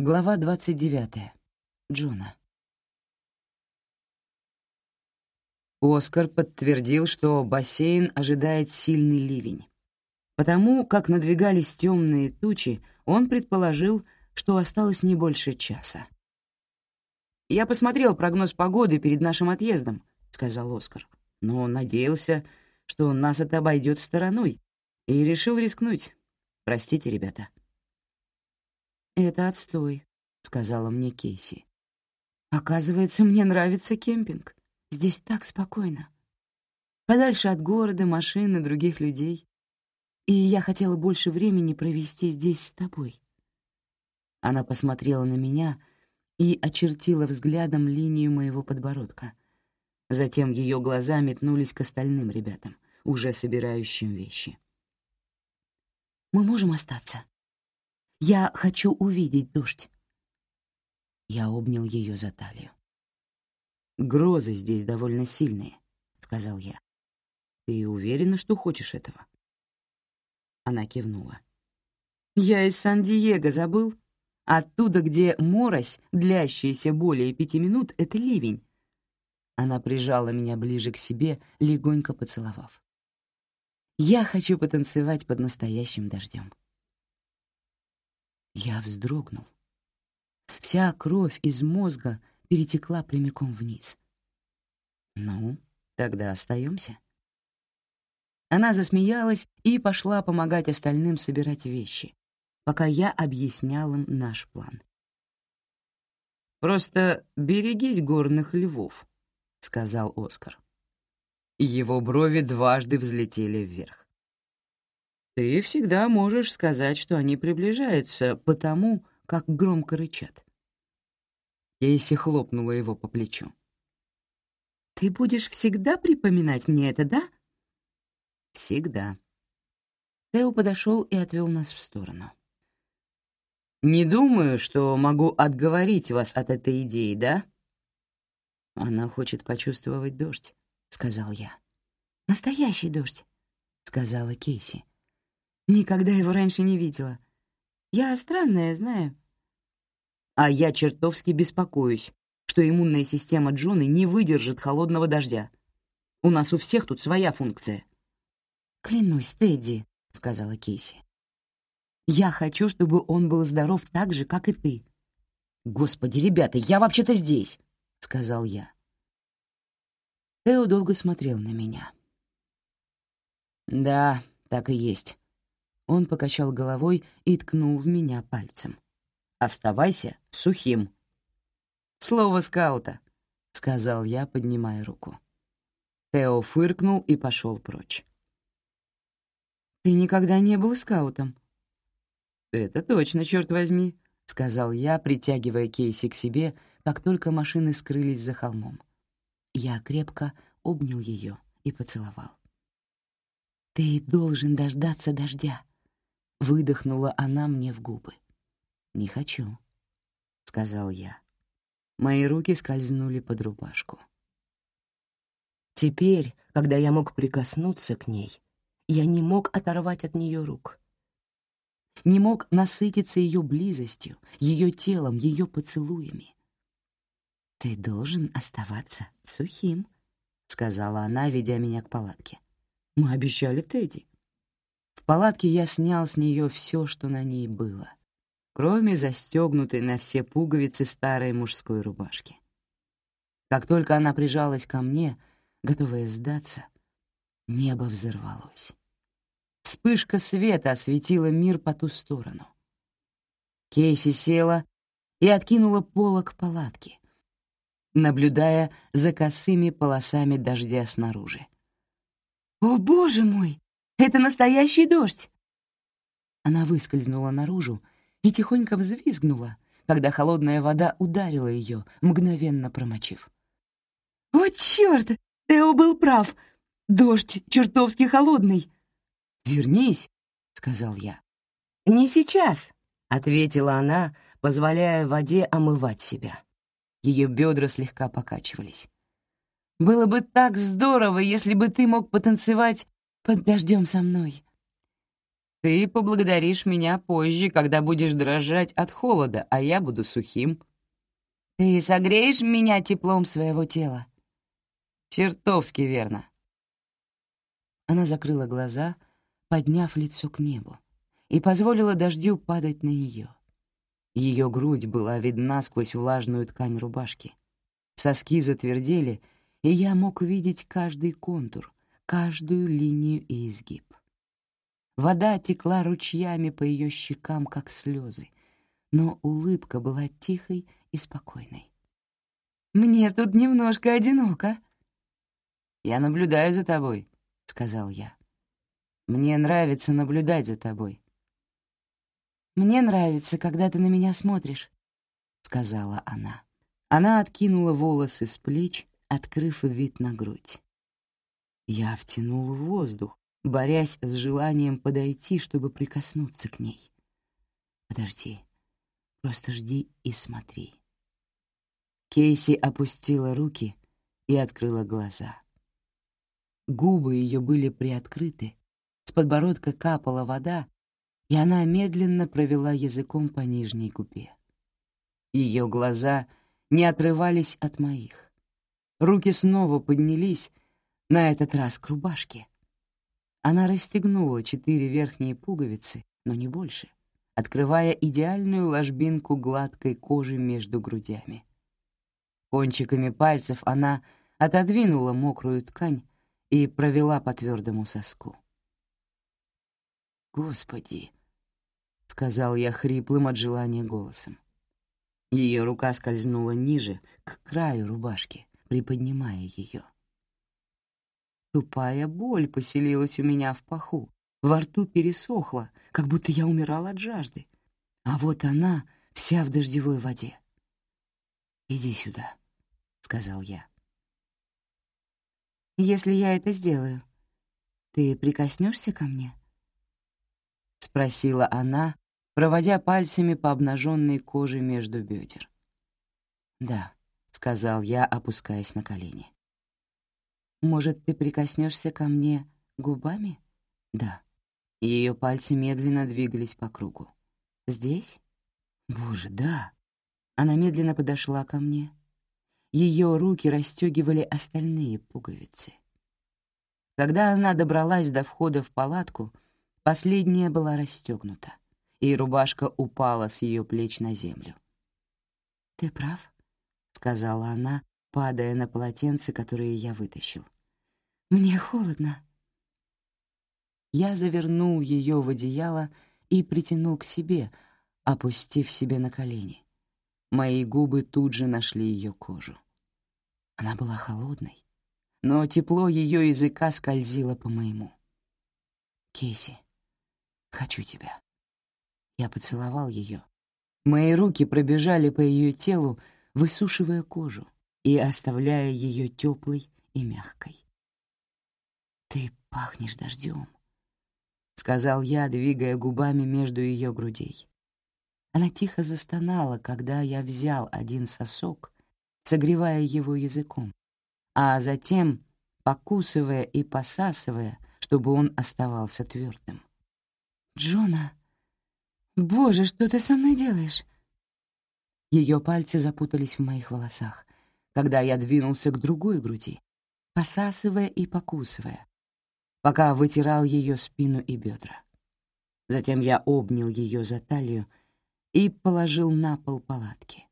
Глава 29. Джона. Оскар подтвердил, что бассейн ожидает сильный ливень. Потому как надвигались темные тучи, он предположил, что осталось не больше часа. «Я посмотрел прогноз погоды перед нашим отъездом», — сказал Оскар, «но надеялся, что нас это обойдет стороной, и решил рискнуть. Простите, ребята». «Это отстой», — сказала мне Кейси. «Оказывается, мне нравится кемпинг. Здесь так спокойно. Подальше от города, машин и других людей. И я хотела больше времени провести здесь с тобой». Она посмотрела на меня и очертила взглядом линию моего подбородка. Затем ее глаза метнулись к остальным ребятам, уже собирающим вещи. «Мы можем остаться?» Я хочу увидеть дождь. Я обнял ее за талию. «Грозы здесь довольно сильные», — сказал я. «Ты уверена, что хочешь этого?» Она кивнула. «Я из Сан-Диего забыл. Оттуда, где морось, длящаяся более пяти минут, — это ливень». Она прижала меня ближе к себе, легонько поцеловав. «Я хочу потанцевать под настоящим дождем». Я вздрогнул. Вся кровь из мозга перетекла прямиком вниз. «Ну, тогда остаемся. Она засмеялась и пошла помогать остальным собирать вещи, пока я объяснял им наш план. «Просто берегись горных львов», — сказал Оскар. Его брови дважды взлетели вверх. Ты всегда можешь сказать, что они приближаются, потому как громко рычат. Кейси хлопнула его по плечу. «Ты будешь всегда припоминать мне это, да?» «Всегда». Тео подошел и отвел нас в сторону. «Не думаю, что могу отговорить вас от этой идеи, да?» «Она хочет почувствовать дождь», — сказал я. «Настоящий дождь», — сказала Кейси. Никогда его раньше не видела. Я странная, знаю. А я чертовски беспокоюсь, что иммунная система Джоны не выдержит холодного дождя. У нас у всех тут своя функция. «Клянусь, Тедди», — сказала Кейси. «Я хочу, чтобы он был здоров так же, как и ты». «Господи, ребята, я вообще-то здесь», — сказал я. Тео долго смотрел на меня. «Да, так и есть. Он покачал головой и ткнул в меня пальцем. «Оставайся сухим». «Слово скаута», — сказал я, поднимая руку. Тео фыркнул и пошел прочь. «Ты никогда не был скаутом?» «Это точно, черт возьми», — сказал я, притягивая Кейси к себе, как только машины скрылись за холмом. Я крепко обнял ее и поцеловал. «Ты должен дождаться дождя», Выдохнула она мне в губы. «Не хочу», — сказал я. Мои руки скользнули под рубашку. Теперь, когда я мог прикоснуться к ней, я не мог оторвать от нее рук. Не мог насытиться ее близостью, ее телом, ее поцелуями. «Ты должен оставаться сухим», — сказала она, ведя меня к палатке. «Мы обещали Тедди» палатке я снял с нее все, что на ней было, кроме застегнутой на все пуговицы старой мужской рубашки. Как только она прижалась ко мне, готовая сдаться, небо взорвалось. Вспышка света осветила мир по ту сторону. Кейси села и откинула полок палатки, наблюдая за косыми полосами дождя снаружи. «О, боже мой!» Это настоящий дождь!» Она выскользнула наружу и тихонько взвизгнула, когда холодная вода ударила ее, мгновенно промочив. «О, черт! Тео был прав! Дождь чертовски холодный!» «Вернись!» — сказал я. «Не сейчас!» — ответила она, позволяя воде омывать себя. Ее бедра слегка покачивались. «Было бы так здорово, если бы ты мог потанцевать под дождем со мной. Ты поблагодаришь меня позже, когда будешь дрожать от холода, а я буду сухим. Ты согреешь меня теплом своего тела? Чертовски верно. Она закрыла глаза, подняв лицо к небу, и позволила дождю падать на нее. Ее грудь была видна сквозь влажную ткань рубашки. Соски затвердели, и я мог видеть каждый контур, каждую линию и изгиб. Вода текла ручьями по ее щекам, как слезы, но улыбка была тихой и спокойной. «Мне тут немножко одиноко». «Я наблюдаю за тобой», — сказал я. «Мне нравится наблюдать за тобой». «Мне нравится, когда ты на меня смотришь», — сказала она. Она откинула волосы с плеч, открыв вид на грудь. Я втянул воздух, борясь с желанием подойти, чтобы прикоснуться к ней. «Подожди, просто жди и смотри». Кейси опустила руки и открыла глаза. Губы ее были приоткрыты, с подбородка капала вода, и она медленно провела языком по нижней губе. Ее глаза не отрывались от моих. Руки снова поднялись, на этот раз к рубашке. Она расстегнула четыре верхние пуговицы, но не больше, открывая идеальную ложбинку гладкой кожи между грудями. Кончиками пальцев она отодвинула мокрую ткань и провела по твердому соску. «Господи!» — сказал я хриплым от желания голосом. Ее рука скользнула ниже, к краю рубашки, приподнимая ее. Тупая боль поселилась у меня в паху, во рту пересохла, как будто я умирала от жажды. А вот она вся в дождевой воде. «Иди сюда», — сказал я. «Если я это сделаю, ты прикоснешься ко мне?» — спросила она, проводя пальцами по обнаженной коже между бедер. «Да», — сказал я, опускаясь на колени. Может, ты прикоснешься ко мне губами? Да. Ее пальцы медленно двигались по кругу. Здесь? Боже, да. Она медленно подошла ко мне. Ее руки расстегивали остальные пуговицы. Когда она добралась до входа в палатку, последняя была расстегнута, и рубашка упала с ее плеч на землю. «Ты прав», — сказала она, падая на полотенце, которое я вытащил. «Мне холодно». Я завернул ее в одеяло и притянул к себе, опустив себе на колени. Мои губы тут же нашли ее кожу. Она была холодной, но тепло ее языка скользило по моему. «Кейси, хочу тебя». Я поцеловал ее. Мои руки пробежали по ее телу, высушивая кожу и оставляя ее теплой и мягкой. «Ты пахнешь дождем», — сказал я, двигая губами между ее грудей. Она тихо застонала, когда я взял один сосок, согревая его языком, а затем покусывая и посасывая, чтобы он оставался твердым. «Джона, боже, что ты со мной делаешь?» Ее пальцы запутались в моих волосах, когда я двинулся к другой груди, посасывая и покусывая, пока вытирал ее спину и бедра. Затем я обнял ее за талию и положил на пол палатки.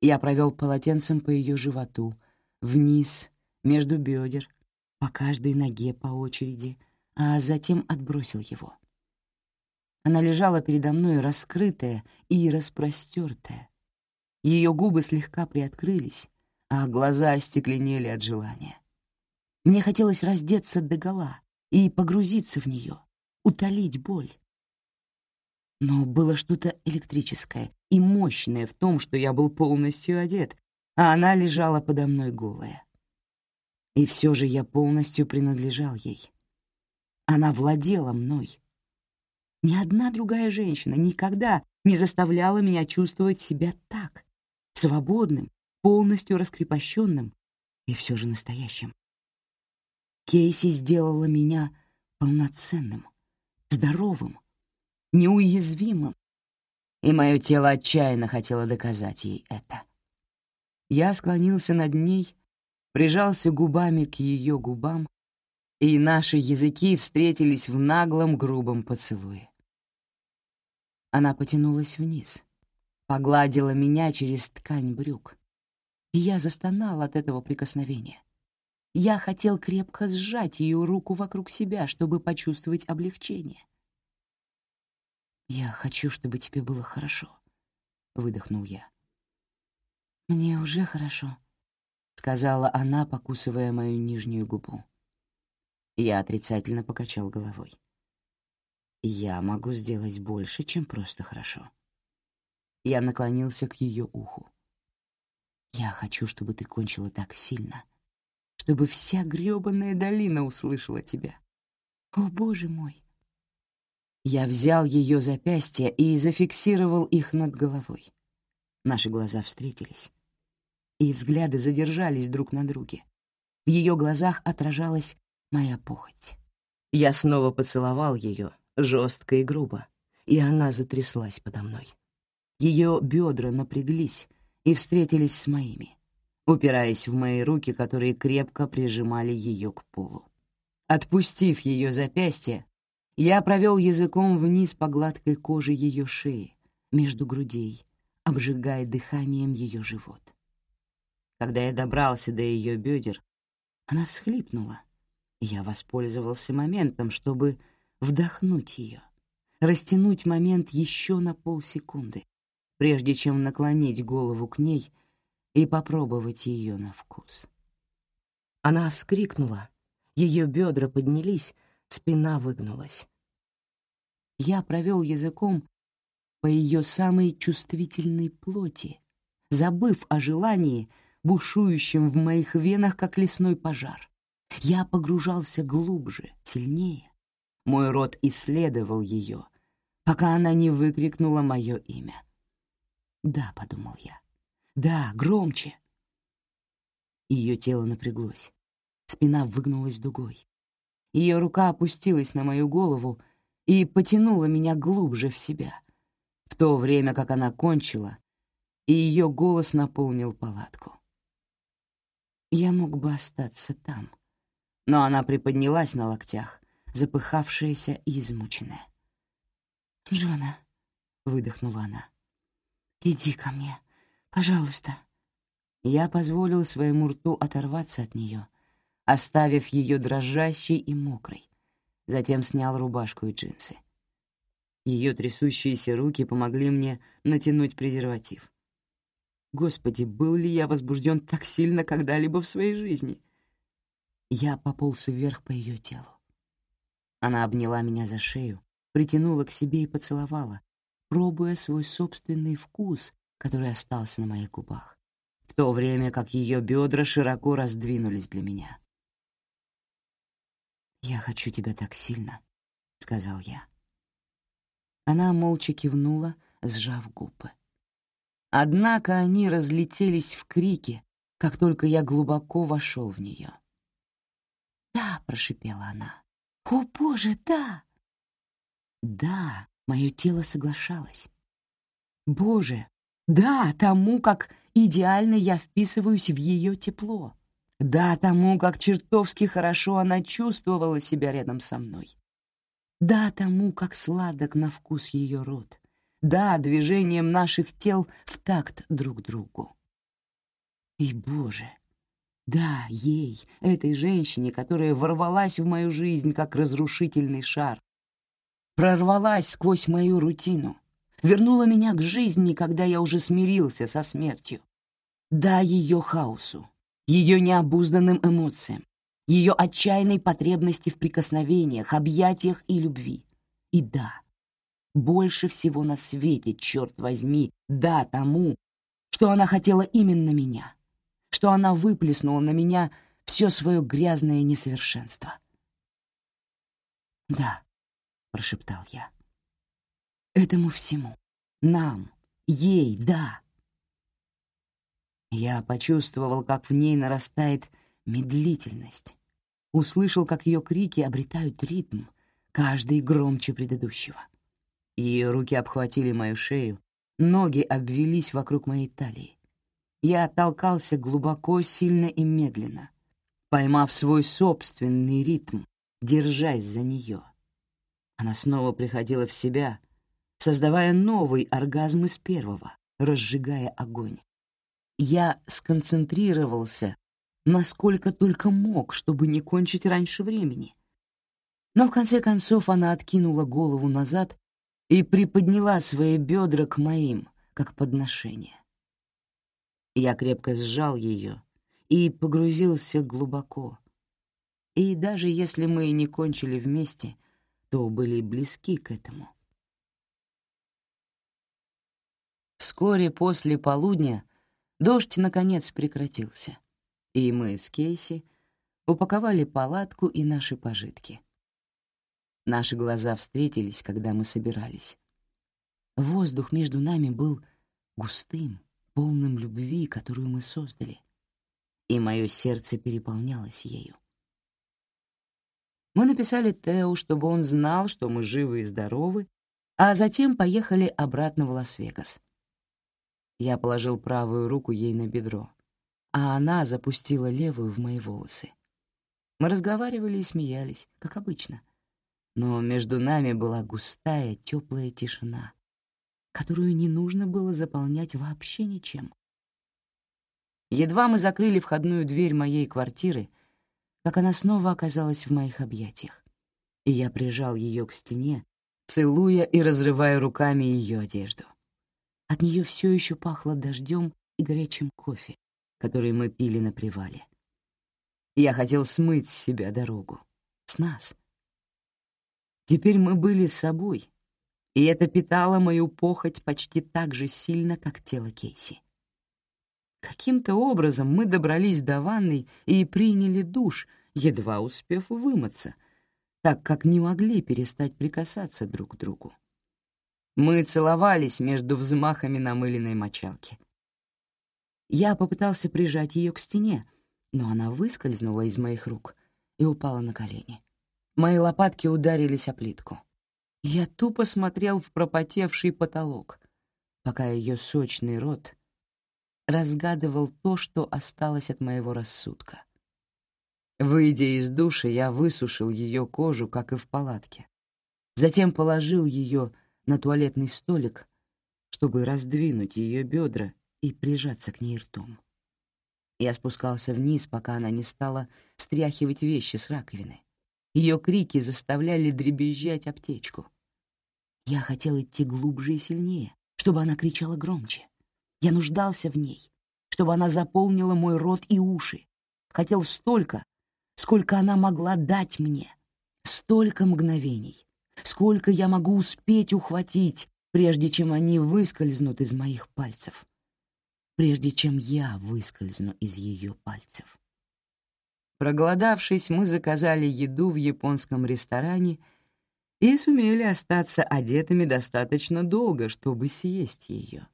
Я провел полотенцем по ее животу, вниз, между бедер, по каждой ноге по очереди, а затем отбросил его. Она лежала передо мной раскрытая и распростертая. Ее губы слегка приоткрылись, а глаза остекленели от желания. Мне хотелось раздеться догола и погрузиться в нее, утолить боль. Но было что-то электрическое и мощное в том, что я был полностью одет, а она лежала подо мной голая. И все же я полностью принадлежал ей. Она владела мной. Ни одна другая женщина никогда не заставляла меня чувствовать себя так, свободным, полностью раскрепощенным и все же настоящим. Кейси сделала меня полноценным, здоровым, неуязвимым, и мое тело отчаянно хотело доказать ей это. Я склонился над ней, прижался губами к ее губам, и наши языки встретились в наглом грубом поцелуе. Она потянулась вниз, погладила меня через ткань брюк, я застонал от этого прикосновения. Я хотел крепко сжать ее руку вокруг себя, чтобы почувствовать облегчение. «Я хочу, чтобы тебе было хорошо», — выдохнул я. «Мне уже хорошо», — сказала она, покусывая мою нижнюю губу. Я отрицательно покачал головой. «Я могу сделать больше, чем просто хорошо». Я наклонился к ее уху. «Я хочу, чтобы ты кончила так сильно, чтобы вся грёбаная долина услышала тебя. О, боже мой!» Я взял ее запястья и зафиксировал их над головой. Наши глаза встретились и взгляды задержались друг на друге. В ее глазах отражалась моя похоть. Я снова поцеловал ее, жестко и грубо, и она затряслась подо мной. Ее бедра напряглись и встретились с моими, упираясь в мои руки, которые крепко прижимали ее к полу. Отпустив ее запястье, я провел языком вниз по гладкой коже ее шеи, между грудей, обжигая дыханием ее живот. Когда я добрался до ее бедер, она всхлипнула. Я воспользовался моментом, чтобы вдохнуть ее, растянуть момент еще на полсекунды, прежде чем наклонить голову к ней и попробовать ее на вкус. Она вскрикнула, ее бедра поднялись, спина выгнулась. Я провел языком по ее самой чувствительной плоти, забыв о желании — бушующим в моих венах, как лесной пожар. Я погружался глубже, сильнее. Мой рот исследовал ее, пока она не выкрикнула мое имя. «Да», — подумал я, — «да, громче». Ее тело напряглось, спина выгнулась дугой. Ее рука опустилась на мою голову и потянула меня глубже в себя, в то время как она кончила, и ее голос наполнил палатку. Я мог бы остаться там. Но она приподнялась на локтях, запыхавшаяся и измученная. «Джона», — выдохнула она, — «иди ко мне, пожалуйста». Я позволил своему рту оторваться от нее, оставив ее дрожащей и мокрой, затем снял рубашку и джинсы. Ее трясущиеся руки помогли мне натянуть презерватив. Господи, был ли я возбужден так сильно когда-либо в своей жизни? Я пополз вверх по ее телу. Она обняла меня за шею, притянула к себе и поцеловала, пробуя свой собственный вкус, который остался на моих губах, в то время как ее бедра широко раздвинулись для меня. «Я хочу тебя так сильно», — сказал я. Она молча кивнула, сжав губы. Однако они разлетелись в крике, как только я глубоко вошел в нее. «Да», — прошипела она. «О, Боже, да!» «Да», — мое тело соглашалось. «Боже, да, тому, как идеально я вписываюсь в ее тепло. Да, тому, как чертовски хорошо она чувствовала себя рядом со мной. Да, тому, как сладок на вкус ее рот да, движением наших тел в такт друг другу. И, Боже, да, ей, этой женщине, которая ворвалась в мою жизнь как разрушительный шар, прорвалась сквозь мою рутину, вернула меня к жизни, когда я уже смирился со смертью. Да, ее хаосу, ее необузданным эмоциям, ее отчаянной потребности в прикосновениях, объятиях и любви. И да, больше всего на свете, черт возьми, да тому, что она хотела именно меня, что она выплеснула на меня все свое грязное несовершенство. «Да», — прошептал я, — «этому всему, нам, ей, да». Я почувствовал, как в ней нарастает медлительность, услышал, как ее крики обретают ритм, каждый громче предыдущего. Ее руки обхватили мою шею, ноги обвелись вокруг моей талии. Я толкался глубоко, сильно и медленно, поймав свой собственный ритм, держась за нее. Она снова приходила в себя, создавая новый оргазм из первого, разжигая огонь. Я сконцентрировался, насколько только мог, чтобы не кончить раньше времени. Но в конце концов она откинула голову назад и приподняла свои бедра к моим, как подношение. Я крепко сжал ее и погрузился глубоко. И даже если мы не кончили вместе, то были близки к этому. Вскоре после полудня дождь наконец прекратился, и мы с Кейси упаковали палатку и наши пожитки. Наши глаза встретились, когда мы собирались. Воздух между нами был густым, полным любви, которую мы создали, и мое сердце переполнялось ею. Мы написали Тео, чтобы он знал, что мы живы и здоровы, а затем поехали обратно в Лас-Вегас. Я положил правую руку ей на бедро, а она запустила левую в мои волосы. Мы разговаривали и смеялись, как обычно, но между нами была густая, теплая тишина — которую не нужно было заполнять вообще ничем. Едва мы закрыли входную дверь моей квартиры, как она снова оказалась в моих объятиях, и я прижал ее к стене, целуя и разрывая руками ее одежду. От нее все еще пахло дождем и горячим кофе, который мы пили на привале. Я хотел смыть с себя дорогу, с нас. Теперь мы были с собой, и это питало мою похоть почти так же сильно, как тело Кейси. Каким-то образом мы добрались до ванной и приняли душ, едва успев вымыться, так как не могли перестать прикасаться друг к другу. Мы целовались между взмахами намыленной мочалки. Я попытался прижать ее к стене, но она выскользнула из моих рук и упала на колени. Мои лопатки ударились о плитку. Я тупо смотрел в пропотевший потолок, пока ее сочный рот разгадывал то, что осталось от моего рассудка. Выйдя из души, я высушил ее кожу, как и в палатке. Затем положил ее на туалетный столик, чтобы раздвинуть ее бедра и прижаться к ней ртом. Я спускался вниз, пока она не стала стряхивать вещи с раковины. Ее крики заставляли дребезжать аптечку. Я хотел идти глубже и сильнее, чтобы она кричала громче. Я нуждался в ней, чтобы она заполнила мой рот и уши. Хотел столько, сколько она могла дать мне. Столько мгновений, сколько я могу успеть ухватить, прежде чем они выскользнут из моих пальцев, прежде чем я выскользну из ее пальцев. Проголодавшись, мы заказали еду в японском ресторане и сумели остаться одетыми достаточно долго, чтобы съесть ее.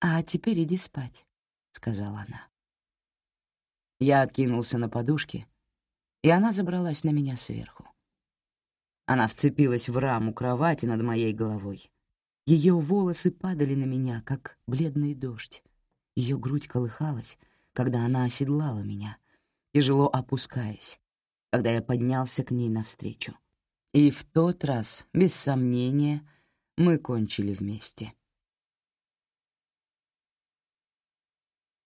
«А теперь иди спать», — сказала она. Я откинулся на подушке, и она забралась на меня сверху. Она вцепилась в раму кровати над моей головой. Ее волосы падали на меня, как бледный дождь. Ее грудь колыхалась, когда она оседлала меня — тяжело опускаясь, когда я поднялся к ней навстречу. И в тот раз, без сомнения, мы кончили вместе.